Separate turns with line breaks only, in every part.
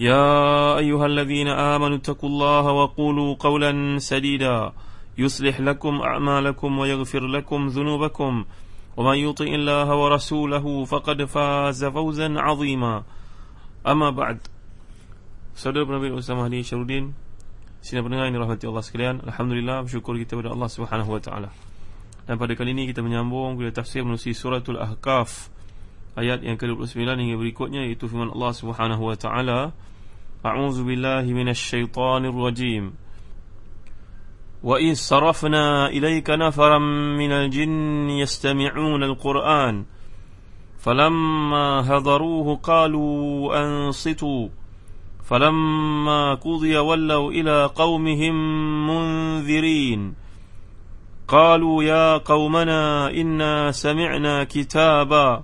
يا أيها الذين آمنوا اتقوا الله وقولوا قولا سديدا يصلح لكم أعمالكم ويغفر لكم ذنوبكم ومن يطع الله ورسوله فقد فاز فوزا عظيما أما بعد Saudara Nabi Ustaz Mahdi Syarudin Sina pendengar ini rahmati Allah sekalian Alhamdulillah bersyukur kita kepada Allah Subhanahu Wa Taala. Dan pada kali ini kita menyambung Kepada tafsir menusi suratul Ahqaf Ayat yang ke-29 hingga berikutnya Iaitu firman Allah Subhanahu Wa Taala. A'udzu billahi minasyaitonir rajim. وإذ صرفنا إليك نفرا من الجن يستمعون القرآن فلما هضروه قالوا أنصتوا فلما قضي ولوا إلى قومهم منذرين قالوا يا قومنا إنا سمعنا كتابا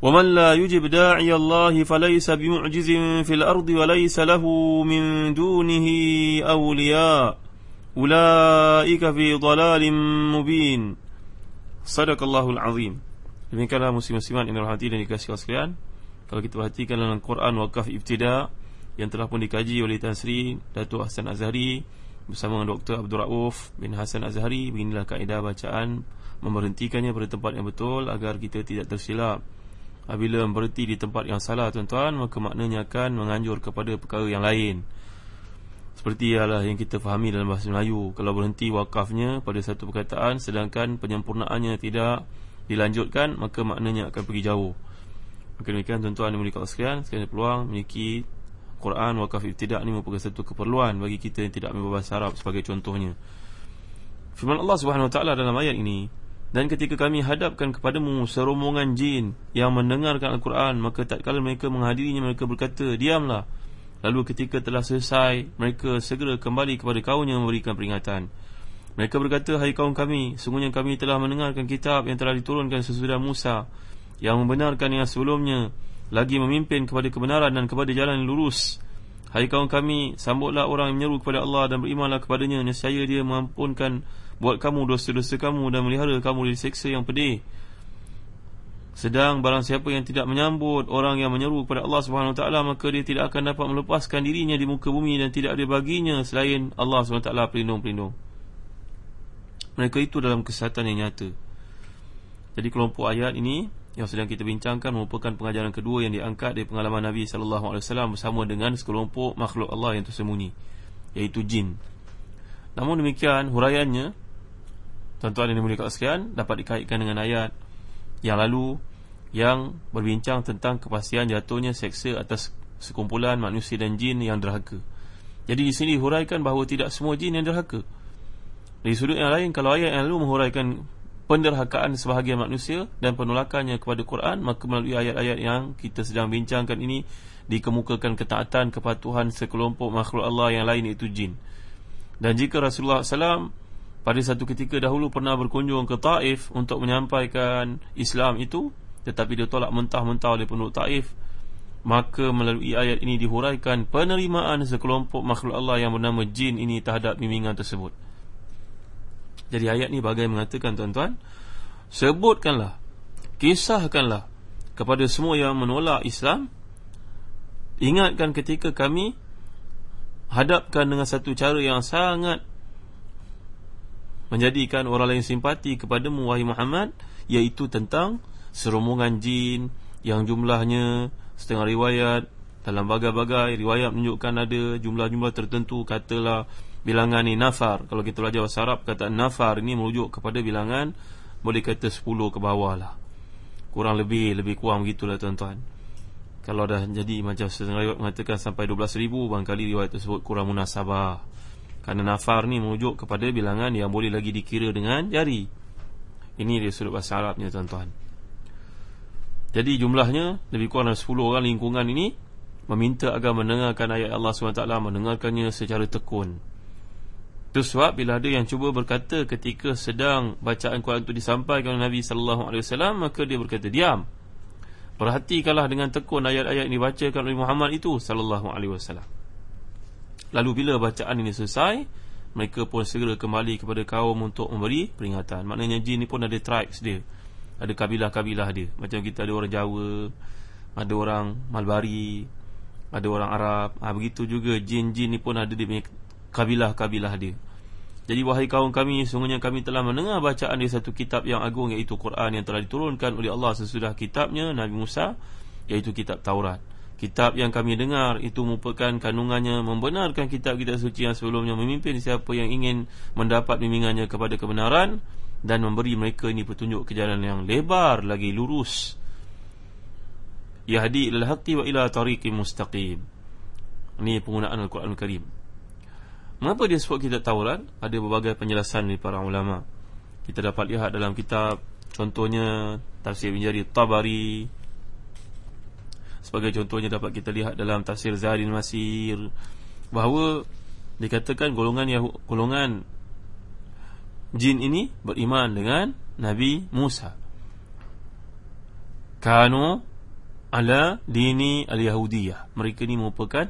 ومن لا يجب داعي الله فليس بمعجز في الأرض وليس له من دونه أولياء أولئك في ضلال مبين Sadaqallahul Azim Demikianlah muslim-musliman yang dirahmati dan dikasih Allah sekalian Kalau kita perhatikan dalam Quran Waqaf Ibtida Yang telah pun dikaji oleh Tan Sri Datuk Hassan Azhari Bersama dengan Dr. Abdul Rauf bin Hassan Azhari Beginilah kaedah bacaan Memberhentikannya pada tempat yang betul Agar kita tidak tersilap Apabila berhenti di tempat yang salah tuan-tuan Maka maknanya akan menganjur kepada perkara yang lain. Seperti ialah yang kita fahami dalam bahasa Melayu Kalau berhenti wakafnya pada satu perkataan Sedangkan penyempurnaannya tidak dilanjutkan Maka maknanya akan pergi jauh. Maka demikian tuan-tuan yang memiliki sekalian Sekalian peluang memiliki Quran wakaf ibtidak ini merupakan satu keperluan Bagi kita yang tidak ambil bahasa Arab sebagai contohnya. Firman Allah SWT dalam ayat ini Dan ketika kami hadapkan kepadamu serombongan jin Yang mendengarkan Al-Quran Maka tak kala mereka menghadirinya mereka berkata Diamlah. Lalu ketika telah selesai Mereka segera kembali kepada kaumnya memberikan peringatan. Mereka berkata Hai kaum kami Sungguhnya kami telah mendengarkan kitab Yang telah diturunkan sesudah Musa Yang membenarkan yang sebelumnya Lagi memimpin kepada kebenaran Dan kepada jalan yang lurus. Hai kaum kami Sambutlah orang yang menyeru kepada Allah Dan berimanlah kepadanya Nescaya dia mengampunkan Buat kamu dosa-dosa kamu Dan melihara kamu dari seksa yang pedih sedang barang siapa yang tidak menyambut orang yang menyeru kepada Allah Subhanahu Taala maka dia tidak akan dapat melepaskan dirinya di muka bumi dan tidak ada baginya selain Allah Taala pelindung-pelindung. Mereka itu dalam kesihatan yang nyata. Jadi kelompok ayat ini yang sedang kita bincangkan merupakan pengajaran kedua yang diangkat dari pengalaman Nabi wasallam bersama dengan sekelompok makhluk Allah yang tersembunyi iaitu jin. Namun demikian huraiannya tuan-tuan yang dimuliakan sekalian dapat dikaitkan dengan ayat yang lalu yang berbincang tentang kepastian jatuhnya seksa atas sekumpulan manusia dan jin yang derhaka. Jadi di sini huraikan bahawa tidak semua jin yang derhaka. Dari sudut yang lain kalau ayat yang lalu menghuraikan penderhakaan sebahagian manusia dan penolakannya kepada Quran maka melalui ayat-ayat yang kita sedang bincangkan ini dikemukakan ketaatan kepatuhan sekelompok makhluk Allah yang lain iaitu jin. Dan jika Rasulullah SAW pada satu ketika dahulu pernah berkunjung ke Taif untuk menyampaikan Islam itu tetapi dia tolak mentah-mentah oleh penduduk Taif maka melalui ayat ini dihuraikan penerimaan sekelompok makhluk Allah yang bernama jin ini terhadap bimbingan tersebut. Jadi ayat ni bagai mengatakan tuan-tuan Sebutkanlah Kisahkanlah Kepada semua yang menolak Islam. Ingatkan ketika kami Hadapkan dengan satu cara yang sangat Menjadikan orang lain simpati kepadamu Wahai Muhammad Iaitu tentang Serombongan jin Yang jumlahnya Setengah riwayat Dalam bagai-bagai riwayat menunjukkan ada Jumlah-jumlah tertentu Katalah bilangan ni nafar. Kalau kita belajar bahasa Arab Kata nafar ini merujuk kepada bilangan Boleh kata 10 ke bawah lah. Kurang lebih, lebih kurang begitulah tuan-tuan. Kalau dah jadi macam setengah riwayat mengatakan Sampai 12 ribu Bangkali riwayat tersebut kurang munasabah Kerana nafar ni merujuk kepada bilangan Yang boleh lagi dikira dengan jari Ini dia sudut bahasa Arabnya tuan-tuan Jadi jumlahnya Lebih kurang 10 orang lingkungan ini Meminta agar mendengarkan ayat Allah SWT Mendengarkannya secara tekun itu sebab bila ada yang cuba berkata ketika sedang bacaan Quran itu disampaikan oleh Nabi wasallam maka dia berkata diam. Perhatikanlah dengan tekun ayat-ayat ini dibacakan oleh Muhammad itu sallallahu alaihi wasallam. Lalu bila bacaan ini selesai, mereka pun segera kembali kepada kaum untuk memberi peringatan. Maknanya jin ni pun ada tribes dia. Ada kabilah-kabilah dia. Macam kita ada orang Jawa, ada orang Malbari, ada orang Arab. Ha, begitu juga jin-jin ni pun ada dia kabilah-kabilah dia. Jadi wahai kaum kami Sungguhnya kami telah mendengar bacaan di satu kitab yang agung Iaitu Quran yang telah diturunkan oleh Allah Sesudah kitabnya Nabi Musa Iaitu kitab Taurat Kitab yang kami dengar itu merupakan kandungannya Membenarkan kitab-kitab suci yang sebelumnya Memimpin siapa yang ingin mendapat bimbingannya kepada kebenaran Dan memberi mereka ini petunjuk ke jalan yang lebar lagi lurus Yahdi ilal haqti wa ila tariqi mustaqim Ini penggunaan Al-Quran Al-Karim Mengapa dia sebut kitab Taurat? Ada berbagai penjelasan dari para ulama. Kita dapat lihat dalam kitab contohnya tafsir Ibn Jarir Tabari. Sebagai contohnya dapat kita lihat dalam tafsir Zahidin Masir bahawa dikatakan golongan Yahud, golongan jin ini beriman dengan Nabi Musa. Kanu ala dini al-Yahudiyah. Mereka ini merupakan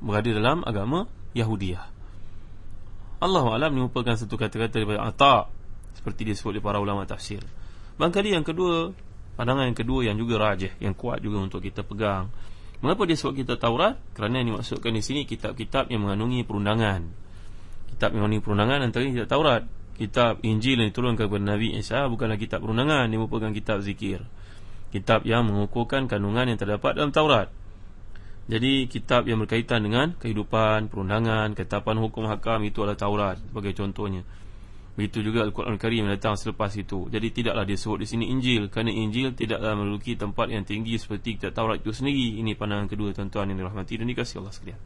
berada dalam agama Yahudiyah Allah Alam ini merupakan satu kata-kata daripada Atta Seperti disebut oleh para ulama tafsir Bangkali yang kedua Pandangan yang kedua yang juga rajah Yang kuat juga untuk kita pegang. Mengapa dia sebut kita Taurat? Kerana yang dimaksudkan di sini Kitab-kitab yang mengandungi perundangan. Kitab yang mengandungi perundangan Antara kitab Taurat. Kitab Injil yang diturunkan kepada Nabi Isa Bukanlah kitab perundangan Dia merupakan kitab zikir. Kitab yang mengukurkan kandungan yang terdapat dalam Taurat. Jadi kitab yang berkaitan dengan kehidupan, perundangan, ketetapan hukum hakam itu adalah Taurat sebagai contohnya. Begitu juga Al-Quran yang datang selepas itu. Jadi tidaklah disebut di sini Injil kerana Injil tidaklah memiliki tempat yang tinggi seperti kitab Taurat itu sendiri. Ini pandangan kedua tuan-tuan yang dirahmati dan dikasihi Allah sekalian.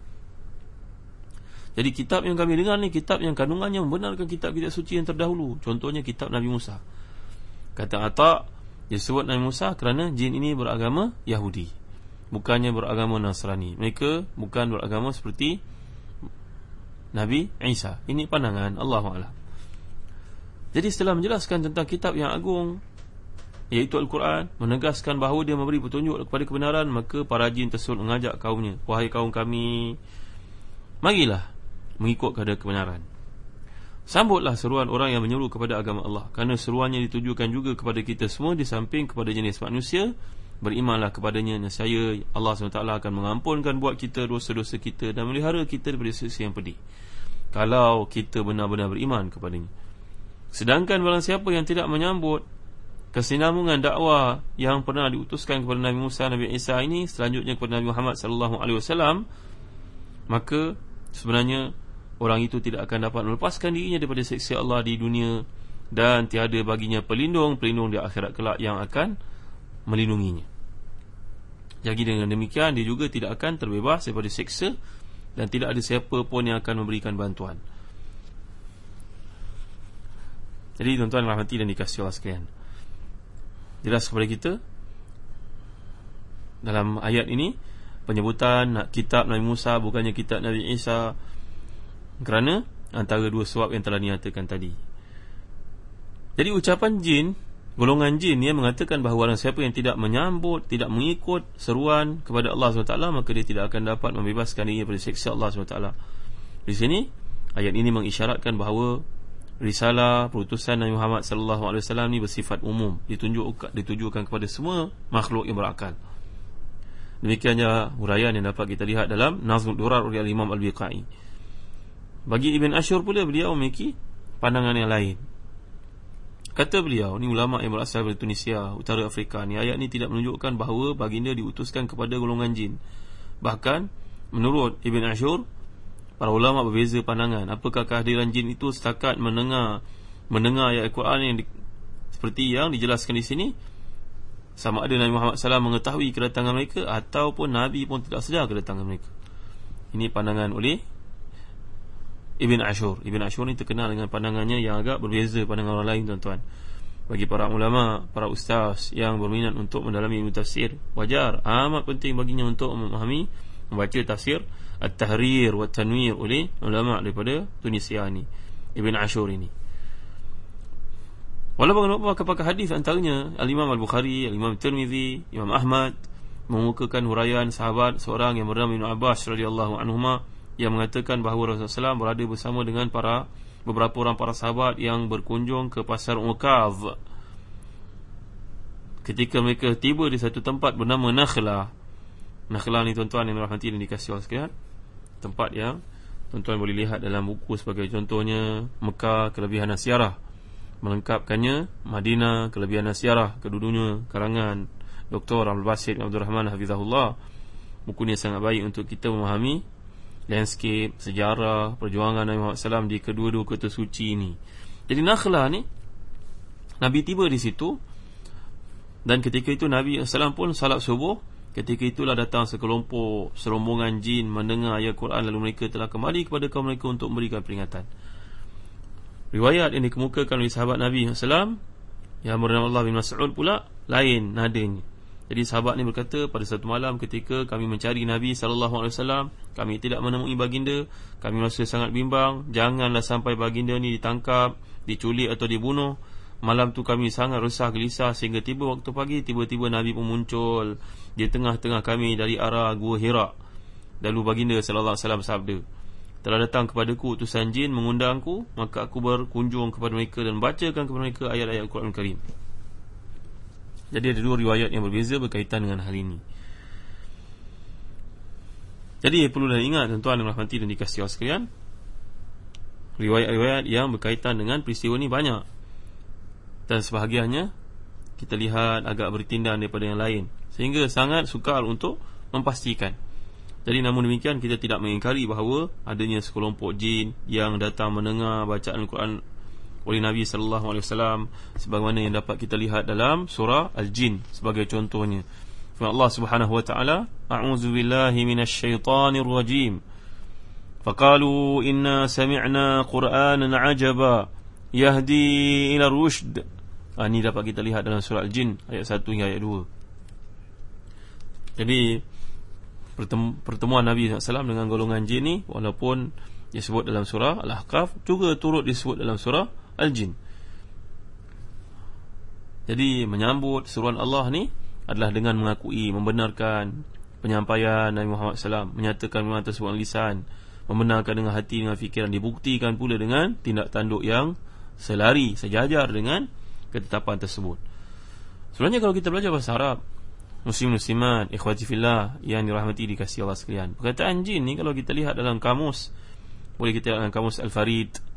Jadi kitab yang kami dengar ni kitab yang kandungannya membenarkan kitab-kitab suci yang terdahulu. Contohnya kitab Nabi Musa. Kata Atta disebut Nabi Musa kerana jin ini beragama Yahudi bukannya beragama Nasrani. Mereka bukan beragama seperti Nabi Isa. Ini pandangan Allah Taala. Jadi setelah menjelaskan tentang kitab yang agung iaitu Al-Quran, menegaskan bahawa dia memberi petunjuk kepada kebenaran, maka para jin tersebut mengajak kaumnya, "Wahai kaum kami, marilah mengikut kepada kebenaran." Sambutlah seruan orang yang menyeru kepada agama Allah Kerana seruannya ditujukan juga kepada kita semua Di samping kepada jenis manusia. Berimanlah kepadanya nescaya Allah SWT akan mengampunkan buat kita dosa-dosa kita dan melihara kita daripada sisi yang pedih. Kalau kita benar-benar beriman kepadanya sedangkan barang siapa yang tidak menyambut kesinambungan dakwah yang pernah diutuskan kepada Nabi Musa Nabi Isa ini selanjutnya kepada Nabi Muhammad sallallahu alaihi wasallam maka sebenarnya orang itu tidak akan dapat melepaskan dirinya daripada siksa Allah di dunia dan tiada baginya pelindung pelindung di akhirat kelak yang akan melindunginya. Jadi dengan demikian dia juga tidak akan terbebas daripada seksa dan tidak ada siapa pun yang akan memberikan bantuan. Jadi tuan-tuan rahmati dan dikasihi Allah sekalian. Jelas kepada kita dalam ayat ini penyebutan kitab Nabi Musa bukannya kitab Nabi Isa kerana antara dua sebab yang telah dinyatakan tadi. Jadi ucapan jin golongan jin yang mengatakan bahawa orang siapa yang tidak menyambut, tidak mengikut seruan kepada Allah SWT, maka dia tidak akan dapat membebaskan diri daripada seksa Allah SWT. Di sini, ayat ini mengisyaratkan bahawa risalah perutusan Nabi Muhammad sallallahu alaihi wasallam ni bersifat umum. Ditunjuk ditujukan kepada semua makhluk yang berakal. Demikiannya huraian yang dapat kita lihat dalam Nazmul Durar oleh Imam Al-Biqai. Bagi Ibn Ashur pula beliau memiliki pandangan yang lain. Kata beliau ni ulama yang berasal dari Tunisia utara Afrika ni ayat ni tidak menunjukkan bahawa baginda diutuskan kepada golongan jin. Bahkan menurut Ibn Ashur Para ulama berbeza pandangan. Apakah kehadiran jin itu setakat mendengar Mendengar ayat Al-Quran yang di, Seperti yang dijelaskan di sini? Sama ada Nabi Muhammad SAW mengetahui kedatangan mereka Ataupun Nabi pun tidak sedar kedatangan mereka. Ini pandangan oleh Ibn Ashur. Ibn Ashur ni terkenal dengan pandangannya yang agak berbeza pandangan orang lain tuan-tuan. Bagi para ulama, para ustaz yang berminat untuk mendalami ilmu tafsir Wajar, amat penting baginya untuk memahami Membaca tafsir At-Tahrir wa Tanwir oleh ulama daripada Tunisia ni Ibn Ashur ini. Walaupun apa pakar hadis antaranya Al-Imam Al-Bukhari, Al-Imam Tirmizi, Imam Ahmad Mengukakan huraian sahabat seorang yang bernama Ibn Abbas radhiyallahu anhuma Yang mengatakan bahawa Rasulullah SAW berada bersama dengan para Beberapa orang para sahabat yang berkunjung ke pasar Uqav Ketika mereka tiba di satu tempat bernama Nakhla. Nakhla ni tuan-tuan yang rahmati dan dikasih Allah sekalian tempat yang tuan-tuan boleh lihat dalam buku sebagai contohnya Mekah kelebihan Asyarah melengkapkannya Madinah kelebihan Asyarah kedudunya karangan Dr. Abdul Basit Abdul Rahman Hafizahullah. Buku ni sangat baik untuk kita memahami landscape sejarah perjuangan Nabi Muhammad SAW di kedua-dua kota suci ini. Jadi Nakhlah ni Nabi tiba di situ dan ketika itu Nabi SAW pun salat subuh Ketika itulah datang sekelompok serombongan jin mendengar ayat Quran lalu mereka telah kembali kepada kaum mereka untuk memberikan peringatan. Riwayat yang dikemukakan oleh sahabat Nabi SAW yang bernama Allah bin Mas'ud pula lain nadanya. Jadi sahabat ni berkata pada satu malam ketika kami mencari Nabi SAW kami tidak menemui baginda, kami rasa sangat bimbang, janganlah sampai baginda ni ditangkap, diculik atau dibunuh. Malam tu kami sangat resah gelisah sehingga tiba waktu pagi tiba-tiba Nabi pun muncul di tengah-tengah kami dari arah Gua Hira. Lalu baginda sallallahu alaihi wasallam sabda, "Telah datang kepadaku utusan jin mengundangku, maka aku berkunjung kepada mereka dan bacakan kepada mereka ayat-ayat Al-Quran Karim." Jadi ada dua riwayat yang berbeza berkaitan dengan hal ini. Jadi perlu dah ingat tuan-tuan dan rahmati dan dikasihi sekalian, riwayat-riwayat yang berkaitan dengan peristiwa ini banyak dan sebahagiannya kita lihat agak bertindak daripada yang lain sehingga sangat sukar untuk memastikan jadi namun demikian kita tidak mengingkari bahawa adanya sekelompok jin yang datang mendengar bacaan Al-Quran oleh Nabi sallallahu alaihi wasallam sebagaimana yang dapat kita lihat dalam surah Al-Jin sebagai contohnya. Firman Allah Subhanahu wa taala, "A'udzu billahi minasyaitonir rajim." Faqalu inna sami'na Qur'anan 'ajaba yahdi ila rushd Ini dapat kita lihat dalam surah Al-Jin Ayat 1 hingga ayat 2 Jadi Pertemuan Nabi SAW dengan golongan jin ni Walaupun disebut dalam surah Al-Ahqaf Juga turut disebut dalam surah Al-Jin. Jadi menyambut seruan Allah ni Adalah dengan mengakui Membenarkan penyampaian Nabi Muhammad SAW Menyatakan memang tersebut lisan Membenarkan dengan hati dengan fikiran Dibuktikan pula dengan tindak tanduk yang Selari, sejajar dengan ketetapan tersebut. Sebenarnya kalau kita belajar bahasa Arab, muslim-muslimat, ikhwati fillah yang dirahmati dikasihi Allah sekalian. Perkataan jin ni kalau kita lihat dalam kamus, boleh kita lihat dalam kamus Al-Farid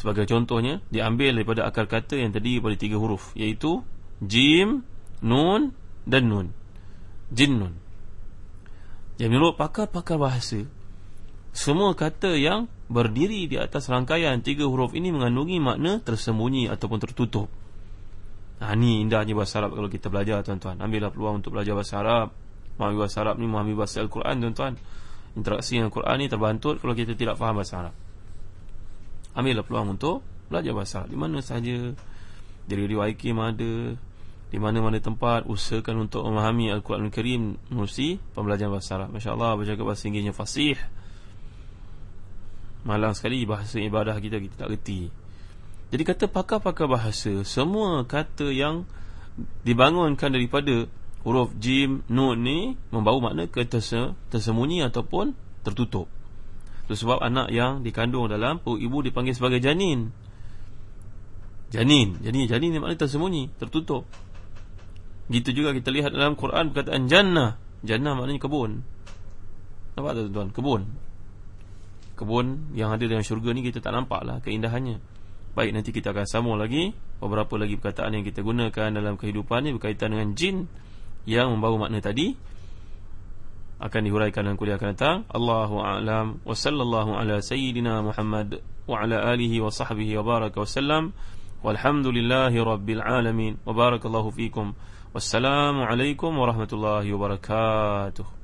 sebagai contohnya, diambil daripada akar kata yang terdiri daripada tiga huruf, iaitu jim, nun dan nun. Jinnun. Yang menurut pakar-pakar bahasa, semua kata yang berdiri di atas rangkaian tiga huruf ini mengandungi makna tersembunyi ataupun tertutup. Ha, ni indahnya bahasa Arab kalau kita belajar tuan-tuan. Ambillah peluang untuk belajar bahasa Arab. Memahami bahasa Arab ni memahami bahasa Al-Quran tuan-tuan. Interaksi dengan Al-Quran ni terbantut kalau kita tidak faham bahasa Arab. Ambillah peluang untuk belajar bahasa Arab. Di mana sahaja. Dari riwayat ada. Di mana-mana tempat Usahakan untuk memahami Al-Quran Al-Karim Menusi pembelajaran bahasa Arab. Masya Allah berjaga bahasa Inggrisnya fasih. Malang sekali bahasa ibadah kita kita tak reti jadi kata pakar-pakar bahasa Semua kata yang Dibangunkan daripada Huruf jim, nun ni Membawa makna ke tersembunyi Ataupun tertutup. Itu sebab anak yang dikandung dalam ibu dipanggil sebagai janin. Janin. Janin Janin ni maknanya tersembunyi Tertutup. Gitu juga kita lihat dalam Quran Perkataan jannah. Jannah maknanya kebun. Nampak tak tuan-tuan? Kebun. Kebun yang ada dalam syurga ni Kita tak nampak lah keindahannya Baik nanti kita akan sambung lagi Beberapa lagi perkataan yang kita gunakan Dalam kehidupan ni Berkaitan dengan jin Yang membawa makna tadi Akan dihuraikan dalam kuliah akan datang. Allahu'alam Wa sallallahu ala sayyidina Muhammad Wa ala alihi wa sahbihi wa baraka wa sallam. Walhamdulillahi rabbil alamin. Wa barakallahu fikum. Wassalamualaikum warahmatullahi wabarakatuh